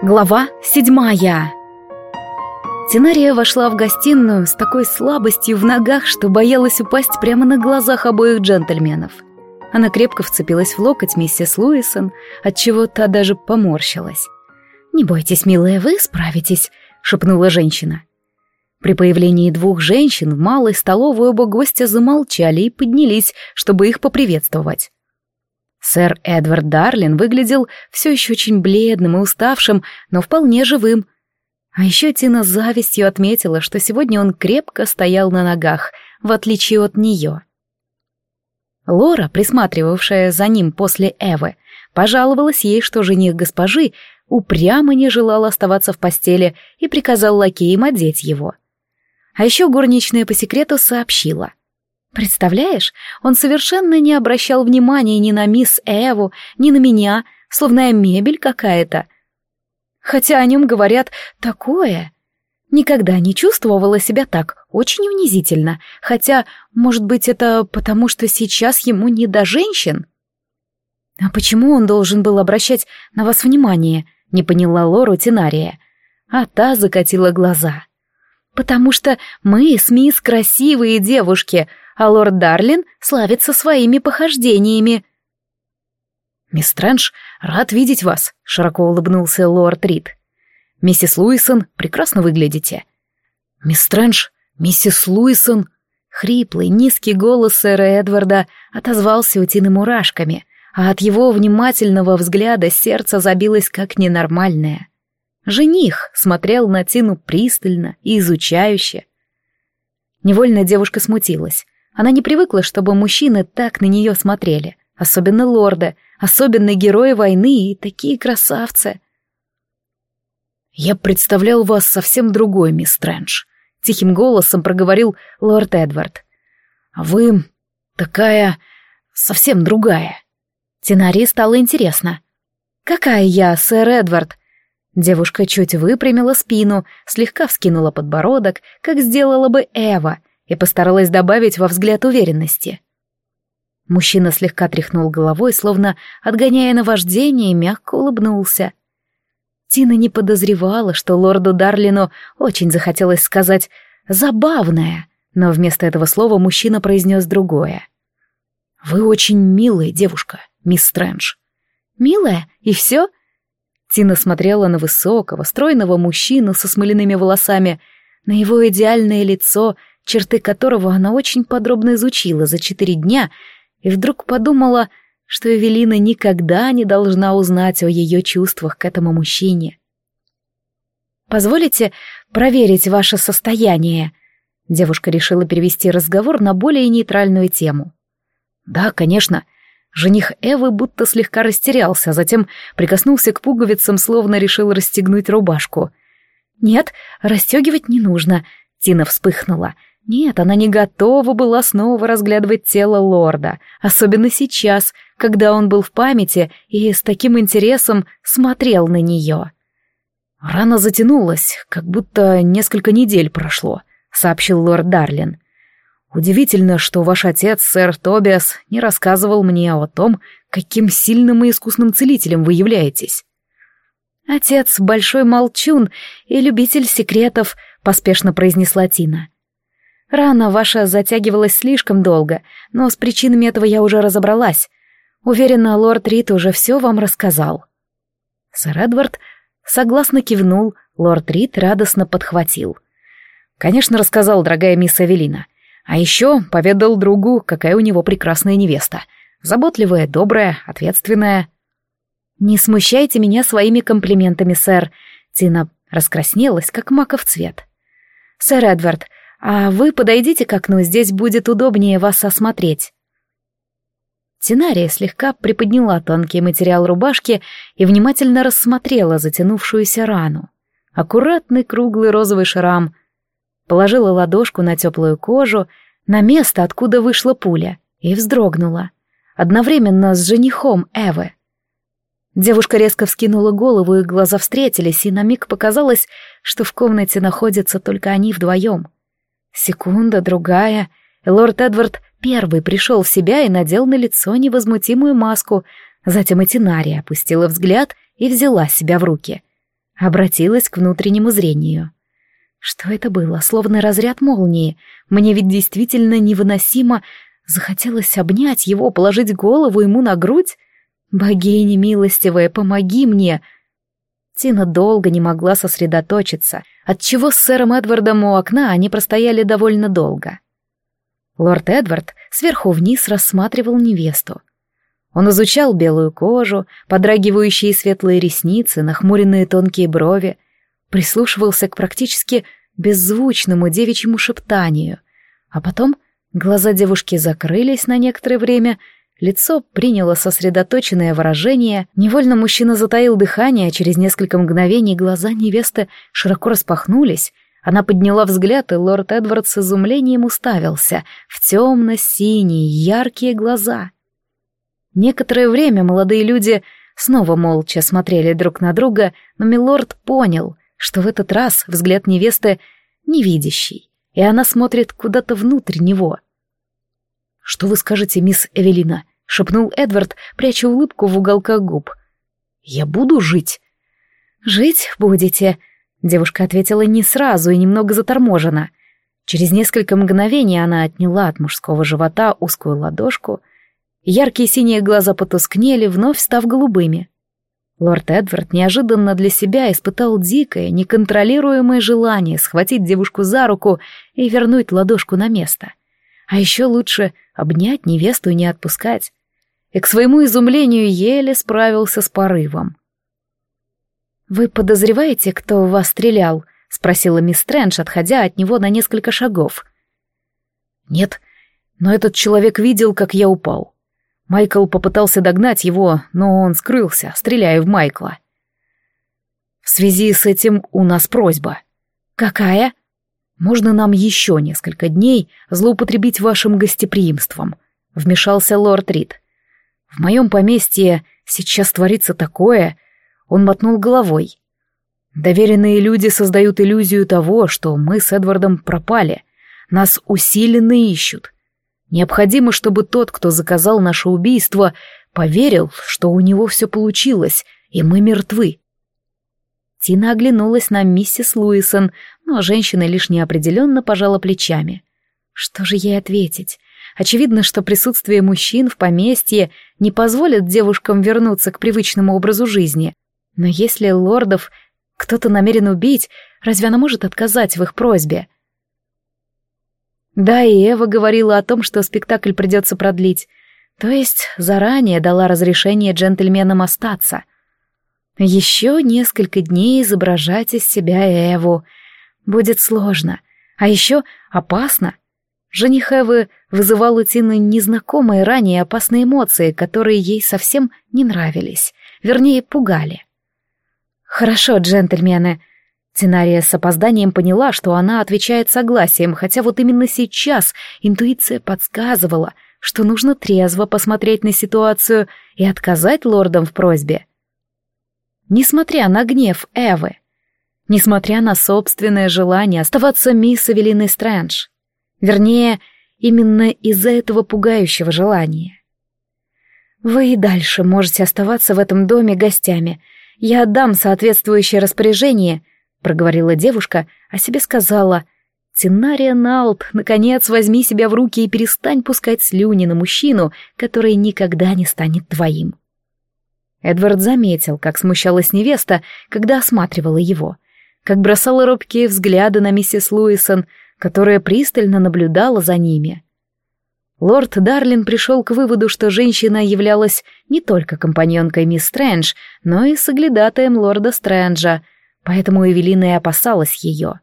Глава седьмая Тинария вошла в гостиную с такой слабостью в ногах, что боялась упасть прямо на глазах обоих джентльменов. Она крепко вцепилась в локоть миссис Луисон, отчего та даже поморщилась. «Не бойтесь, милая, вы справитесь», — шепнула женщина. При появлении двух женщин в малой столовой оба гостя замолчали и поднялись, чтобы их поприветствовать. Сэр Эдвард Дарлин выглядел все еще очень бледным и уставшим, но вполне живым. А еще Тина завистью отметила, что сегодня он крепко стоял на ногах, в отличие от нее. Лора, присматривавшая за ним после Эвы, пожаловалась ей, что жених госпожи упрямо не желал оставаться в постели и приказал лакеям одеть его. А еще горничная по секрету сообщила. Представляешь, он совершенно не обращал внимания ни на мисс Эву, ни на меня, словно я мебель какая-то. Хотя о нем говорят такое. Никогда не чувствовала себя так, очень унизительно. Хотя, может быть, это потому, что сейчас ему не до женщин? А почему он должен был обращать на вас внимание? Не поняла Лору Тинария. А та закатила глаза. Потому что мы с мисс красивые девушки, а лорд Дарлин славится своими похождениями. «Мисс Стрэндж, рад видеть вас», — широко улыбнулся лорд Рид. «Миссис Луисон, прекрасно выглядите». «Мисс Стрэндж, миссис Луисон», Хриплый, низкий голос сэра Эдварда отозвался утиным мурашками, а от его внимательного взгляда сердце забилось как ненормальное. Жених смотрел на Тину пристально и изучающе. Невольно девушка смутилась. Она не привыкла, чтобы мужчины так на нее смотрели. Особенно лорды, особенно герои войны и такие красавцы. «Я представлял вас совсем другой, мисс Стрэндж», — тихим голосом проговорил лорд Эдвард. «А вы такая... совсем другая». Тенари стало интересно. «Какая я, сэр Эдвард?» Девушка чуть выпрямила спину, слегка вскинула подбородок, как сделала бы Эва, и постаралась добавить во взгляд уверенности. Мужчина слегка тряхнул головой, словно отгоняя наваждение, и мягко улыбнулся. Тина не подозревала, что лорду Дарлину очень захотелось сказать «забавное», но вместо этого слова мужчина произнес другое. «Вы очень милая девушка, мисс Стрэндж». «Милая? И все?» Тина смотрела на высокого, стройного мужчину со смоляными волосами, на его идеальное лицо черты которого она очень подробно изучила за четыре дня, и вдруг подумала, что Эвелина никогда не должна узнать о ее чувствах к этому мужчине. «Позволите проверить ваше состояние?» Девушка решила перевести разговор на более нейтральную тему. «Да, конечно». Жених Эвы будто слегка растерялся, а затем прикоснулся к пуговицам, словно решил расстегнуть рубашку. «Нет, расстегивать не нужно», — Тина вспыхнула. Нет, она не готова была снова разглядывать тело лорда, особенно сейчас, когда он был в памяти и с таким интересом смотрел на нее. «Рана затянулась, как будто несколько недель прошло», — сообщил лорд Дарлин. «Удивительно, что ваш отец, сэр Тобиас, не рассказывал мне о том, каким сильным и искусным целителем вы являетесь». «Отец — большой молчун и любитель секретов», — поспешно произнесла Тина. Рана ваша затягивалась слишком долго, но с причинами этого я уже разобралась. Уверена, лорд Рид уже все вам рассказал». Сэр Эдвард согласно кивнул, лорд Рид радостно подхватил. «Конечно, рассказал, дорогая мисс Эвелина. А еще поведал другу, какая у него прекрасная невеста. Заботливая, добрая, ответственная». «Не смущайте меня своими комплиментами, сэр», — Тина раскраснелась, как маков цвет. «Сэр Эдвард, а вы подойдите к окну, здесь будет удобнее вас осмотреть». Тинария слегка приподняла тонкий материал рубашки и внимательно рассмотрела затянувшуюся рану. Аккуратный круглый розовый шрам. Положила ладошку на теплую кожу, на место, откуда вышла пуля, и вздрогнула. Одновременно с женихом Эвы. Девушка резко вскинула голову, и глаза встретились, и на миг показалось, что в комнате находятся только они вдвоем — Секунда, другая. Лорд Эдвард первый пришел в себя и надел на лицо невозмутимую маску. Затем и Тинария опустила взгляд и взяла себя в руки. Обратилась к внутреннему зрению. Что это было? Словно разряд молнии. Мне ведь действительно невыносимо захотелось обнять его, положить голову ему на грудь. Богиня милостивая, помоги мне!» Тина долго не могла сосредоточиться, отчего с сэром Эдвардом у окна они простояли довольно долго. Лорд Эдвард сверху вниз рассматривал невесту. Он изучал белую кожу, подрагивающие светлые ресницы, нахмуренные тонкие брови, прислушивался к практически беззвучному девичьему шептанию, а потом глаза девушки закрылись на некоторое время, лицо приняло сосредоточенное выражение, невольно мужчина затаил дыхание, а через несколько мгновений глаза невесты широко распахнулись, она подняла взгляд, и лорд Эдвард с изумлением уставился в темно-синие, яркие глаза. Некоторое время молодые люди снова молча смотрели друг на друга, но милорд понял, что в этот раз взгляд невесты невидящий, и она смотрит куда-то внутрь него. «Что вы скажете, мисс Эвелина?» — шепнул Эдвард, пряча улыбку в уголках губ. «Я буду жить?» «Жить будете», — девушка ответила не сразу и немного заторможенно. Через несколько мгновений она отняла от мужского живота узкую ладошку. Яркие синие глаза потускнели, вновь став голубыми. Лорд Эдвард неожиданно для себя испытал дикое, неконтролируемое желание схватить девушку за руку и вернуть ладошку на место. А еще лучше обнять невесту и не отпускать. И к своему изумлению еле справился с порывом. «Вы подозреваете, кто в вас стрелял?» — спросила мисс Стрэндж, отходя от него на несколько шагов. «Нет, но этот человек видел, как я упал. Майкл попытался догнать его, но он скрылся, стреляя в Майкла. В связи с этим у нас просьба. Какая? Можно нам еще несколько дней злоупотребить вашим гостеприимством, вмешался лорд Рид. В моем поместье сейчас творится такое... Он мотнул головой. Доверенные люди создают иллюзию того, что мы с Эдвардом пропали. Нас усиленно ищут. Необходимо, чтобы тот, кто заказал наше убийство, поверил, что у него все получилось, и мы мертвы. Тина оглянулась на миссис Луисон, но женщина лишь неопределенно пожала плечами. Что же ей ответить? Очевидно, что присутствие мужчин в поместье не позволит девушкам вернуться к привычному образу жизни. Но если лордов кто-то намерен убить, разве она может отказать в их просьбе? — да, и Эва говорила о том, что спектакль придется продлить. То есть заранее дала разрешение джентльменам остаться. Еще несколько дней изображать из себя Эву. Будет сложно. А еще опасно. Жених Эвы вызывал у Тины незнакомые ранее опасные эмоции, которые ей совсем не нравились. Вернее, пугали. «Хорошо, джентльмены», Тинария с опозданием поняла, что она отвечает согласием, хотя вот именно сейчас интуиция подсказывала, что нужно трезво посмотреть на ситуацию и отказать лордам в просьбе. Несмотря на гнев Эвы, несмотря на собственное желание оставаться мисс Эвелиной Стрэндж, вернее, именно из-за этого пугающего желания. Вы и дальше можете оставаться в этом доме гостями. Я отдам соответствующее распоряжение — проговорила девушка, а себе сказала «Тинария Налт, наконец возьми себя в руки и перестань пускать слюни на мужчину, который никогда не станет твоим». Эдвард заметил, как смущалась невеста, когда осматривала его, как бросала робкие взгляды на миссис Луисон, которая пристально наблюдала за ними. Лорд Дарлин пришел к выводу, что женщина являлась не только компаньонкой мисс Стрэндж, но и соглядатаем лорда Стрэнджа — поэтому Эвелина и опасалась ее.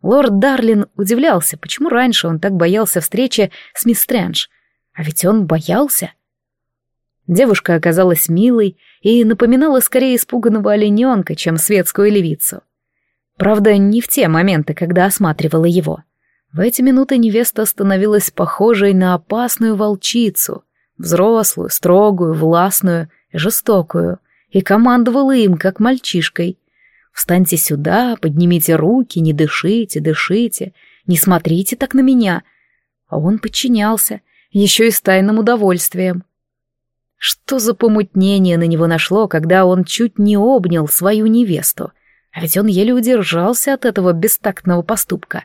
Лорд Дарлин удивлялся, почему раньше он так боялся встречи с мисс Стрэндж. А ведь он боялся. Девушка оказалась милой и напоминала скорее испуганного олененка, чем светскую левицу. Правда, не в те моменты, когда осматривала его. В эти минуты невеста становилась похожей на опасную волчицу, взрослую, строгую, властную, жестокую, и командовала им, как мальчишкой — Встаньте сюда, поднимите руки, не дышите, дышите, не смотрите так на меня. А он подчинялся, еще и с тайным удовольствием. Что за помутнение на него нашло, когда он чуть не обнял свою невесту? А ведь он еле удержался от этого бестактного поступка.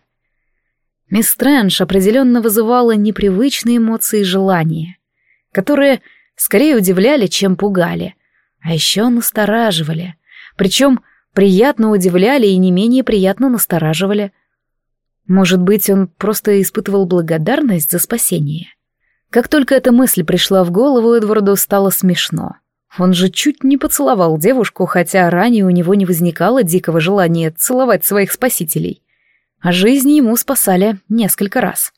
Мисс Стрэндж определенно вызывала непривычные эмоции и желания, которые скорее удивляли, чем пугали, а еще настораживали. Причем приятно удивляли и не менее приятно настораживали. Может быть, он просто испытывал благодарность за спасение. Как только эта мысль пришла в голову, Эдварду стало смешно. Он же чуть не поцеловал девушку, хотя ранее у него не возникало дикого желания целовать своих спасителей. А жизни ему спасали несколько раз.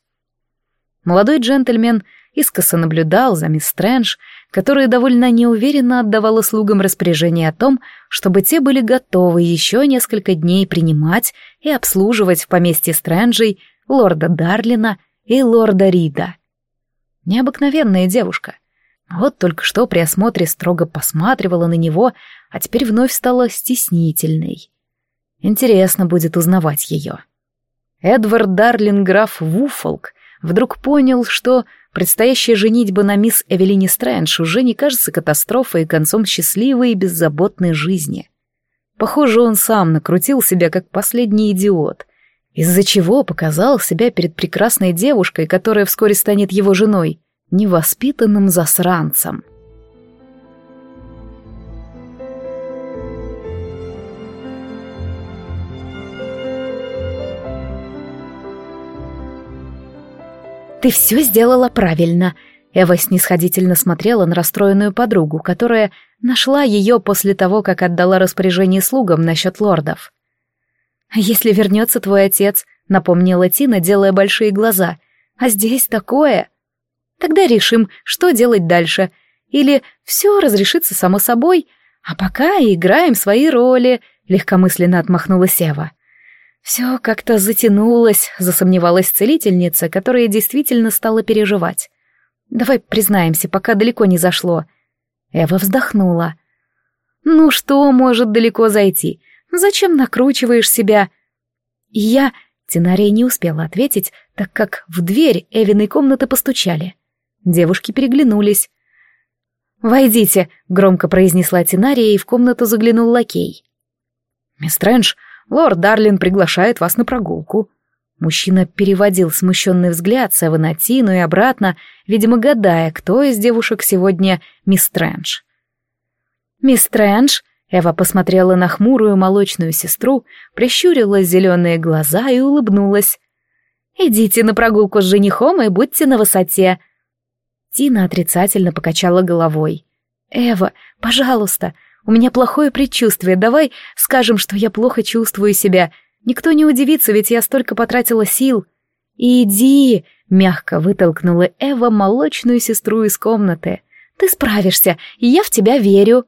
Молодой джентльмен искоса наблюдал за мисс Стрэндж, которая довольно неуверенно отдавала слугам распоряжение о том, чтобы те были готовы еще несколько дней принимать и обслуживать в поместье Стрэнджей лорда Дарлина и лорда Рида — Необыкновенная девушка. Вот только что при осмотре строго посматривала на него, а теперь вновь стала стеснительной. Интересно будет узнавать ее. Эдвард Дарлинграф Вуфолк вдруг понял, что предстоящая женитьба на мисс Эвелине Стрэндж уже не кажется катастрофой и концом счастливой и беззаботной жизни. Похоже, он сам накрутил себя как последний идиот — из-за чего показал себя перед прекрасной девушкой, которая вскоре станет его женой, невоспитанным засранцем. «Ты все сделала правильно», Эва снисходительно смотрела на расстроенную подругу, которая нашла ее после того, как отдала распоряжение слугам насчет лордов. «Если вернется твой отец», — напомнила Тина, делая большие глаза. «А здесь такое...» «Тогда решим, что делать дальше. Или все разрешится само собой, а пока играем свои роли», — легкомысленно отмахнулась Эва. Все как-то затянулось, засомневалась целительница, которая действительно стала переживать. «Давай признаемся, пока далеко не зашло». Эва вздохнула. «Ну что может далеко зайти? Зачем накручиваешь себя?» я... Тинария не успела ответить, так как в дверь Эвиной комнаты постучали. Девушки переглянулись. «Войдите», — громко произнесла Тинария, и в комнату заглянул лакей. «Мисс Стрэндж, лорд Дарлин приглашает вас на прогулку». Мужчина переводил смущенный взгляд с Эвы на и обратно, видимо, гадая, кто из девушек сегодня мисс Стрэндж. «Мисс Стрэндж», Эва посмотрела на хмурую молочную сестру, прищурила зеленые глаза и улыбнулась. «Идите на прогулку с женихом и будьте на высоте». Тина отрицательно покачала головой. «Эва, пожалуйста, у меня плохое предчувствие, давай скажем, что я плохо чувствую себя. Никто не удивится, ведь я столько потратила сил». «Иди!» — мягко вытолкнула Эва молочную сестру из комнаты. «Ты справишься, и я в тебя верю».